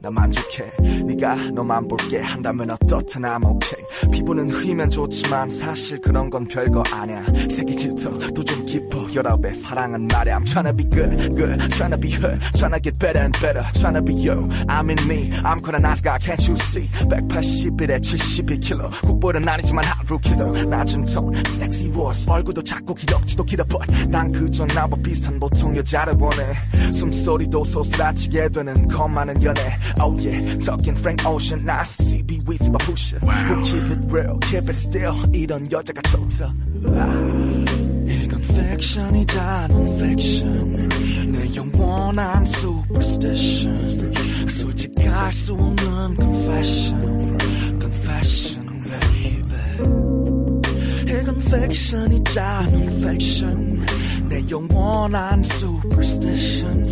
나 만족해. 네가 너만 볼게. 한다면 어떻든 I'm okay. 피부는 흐리면 좋지만 사실 그런 건 별거 아니야. 색이 짙어 또 좀 깊어 열아홉의 사랑은 말야. I'm tryna be good good. Tryna be her tryna get better and better. Tryna be you. I'm in me. I'm gonna nice guy. Can't you see? 181에 72kg 국보는 아니지만 하루 키도 낮은 톤 섹시 voice 얼굴도 작고 기럭지도 길어 but 난 그저 나와 비슷한 보통 여자를 원해. 숨소리도 소스라치게 되는 겁많은 연애 Oh yeah talking Frank Ocean nice CB Weezy Pusha Who keep it real keep it still 이런 여자가 좋다 아, 이건 fiction이다 non-fiction 내 영원한 superstition 솔직할 수 없는 confession confession baby 이건 fiction이자 non-fiction 내 영원한 superstition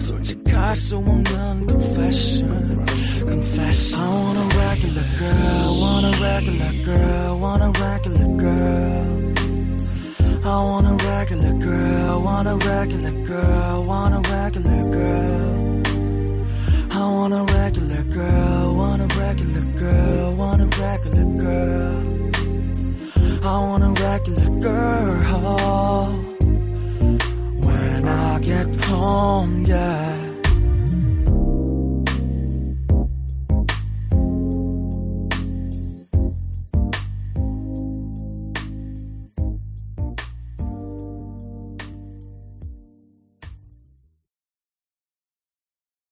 솔직할 수 없는 confession confession I want a regular girl want a regular girl want a regular girl I want a regular girl want a regular girl want a regular girl I want a regular girl want a regular girl want a regular girl I want a regular girl when I get home, yeah.